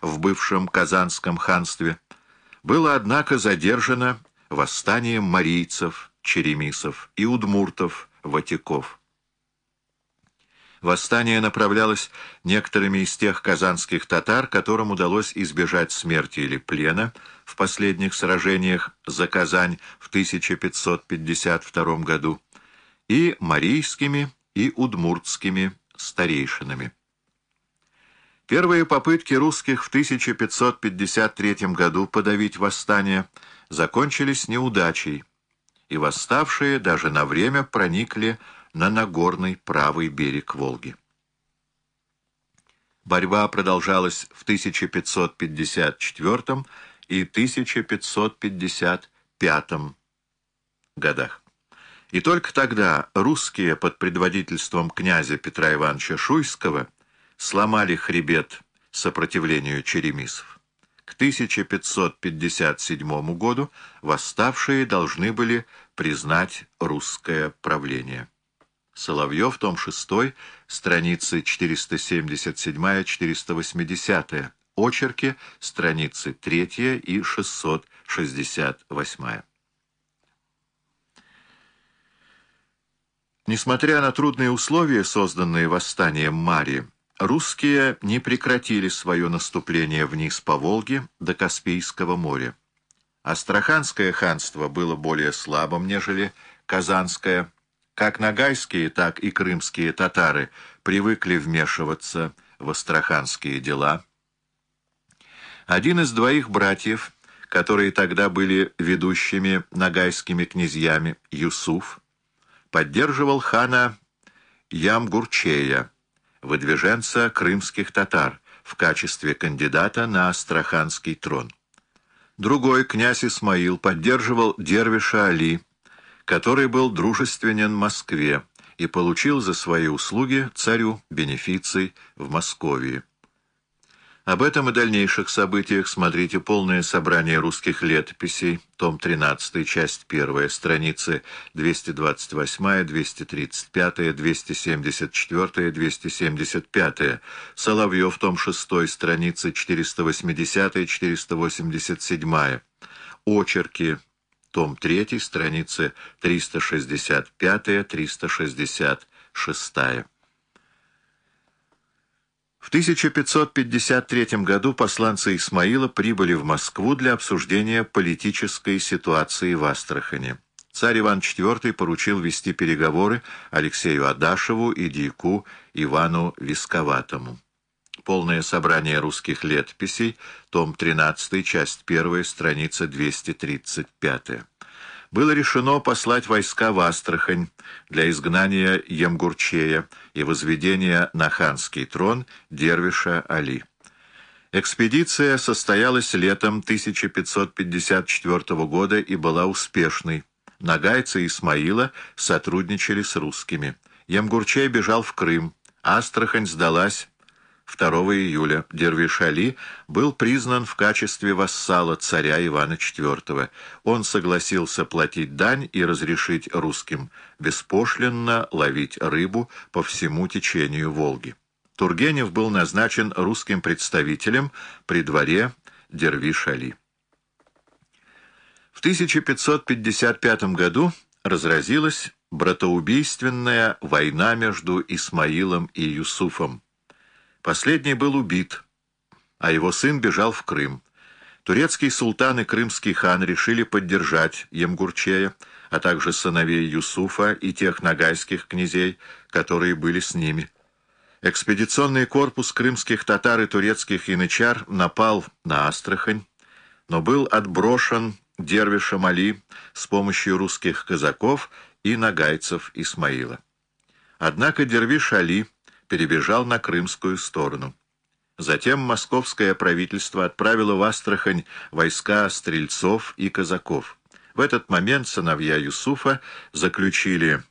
в бывшем Казанском ханстве, было, однако, задержано восстанием марийцев, черемисов и удмуртов, ватиков. Восстание направлялось некоторыми из тех казанских татар, которым удалось избежать смерти или плена в последних сражениях за Казань в 1552 году, и марийскими и удмуртскими старейшинами. Первые попытки русских в 1553 году подавить восстание закончились неудачей, и восставшие даже на время проникли на Нагорный правый берег Волги. Борьба продолжалась в 1554 и 1555 годах. И только тогда русские под предводительством князя Петра Ивановича Шуйского сломали хребет сопротивлению черемисов. К 1557 году восставшие должны были признать русское правление. Соловьев, том 6, страницы 477-480, очерки, страницы 3 и 668. Несмотря на трудные условия, созданные восстанием Мари, русские не прекратили свое наступление вниз по Волге до Каспийского моря. Астраханское ханство было более слабым, нежели Казанское. Как нагайские, так и крымские татары привыкли вмешиваться в астраханские дела. Один из двоих братьев, которые тогда были ведущими нагайскими князьями, Юсуф, поддерживал хана Ямгурчея, выдвиженца крымских татар, в качестве кандидата на Астраханский трон. Другой, князь Исмаил, поддерживал Дервиша Али, который был дружественен Москве и получил за свои услуги царю бенефиций в Московии. Об этом и дальнейших событиях смотрите полное собрание русских летописей, том 13, часть 1, страницы 228, 235, 274, 275, Соловьев, том 6, страницы 480, 487, очерки, том 3, страницы 365, 366. В 1553 году посланцы Исмаила прибыли в Москву для обсуждения политической ситуации в Астрахани. Царь Иван IV поручил вести переговоры Алексею Адашеву и дьяку Ивану Висковатому. Полное собрание русских летописей, том 13, часть 1, страница 235 было решено послать войска в Астрахань для изгнания Емгурчея и возведения на ханский трон Дервиша Али. Экспедиция состоялась летом 1554 года и была успешной. Нагайцы Исмаила сотрудничали с русскими. Емгурчей бежал в Крым. Астрахань сдалась 2 июля Дервиш-Али был признан в качестве вассала царя Ивана IV. Он согласился платить дань и разрешить русским беспошлинно ловить рыбу по всему течению Волги. Тургенев был назначен русским представителем при дворе Дервиш-Али. В 1555 году разразилась братоубийственная война между Исмаилом и Юсуфом. Последний был убит, а его сын бежал в Крым. Турецкий султан и крымский хан решили поддержать Емгурчея, а также сыновей Юсуфа и тех нагайских князей, которые были с ними. Экспедиционный корпус крымских татар и турецких янычар напал на Астрахань, но был отброшен Дервишем Али с помощью русских казаков и нагайцев Исмаила. Однако Дервиш Али перебежал на крымскую сторону. Затем московское правительство отправило в Астрахань войска стрельцов и казаков. В этот момент сыновья Юсуфа заключили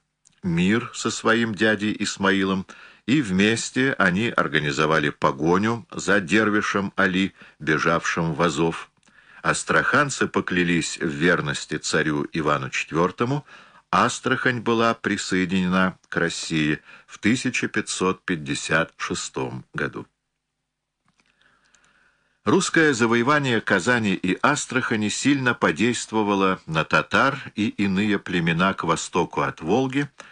мир со своим дядей Исмаилом, и вместе они организовали погоню за дервишем Али, бежавшим в Азов. Астраханцы поклялись в верности царю Ивану IV, Астрахань была присоединена к России в 1556 году. Русское завоевание Казани и Астрахани сильно подействовало на татар и иные племена к востоку от Волги,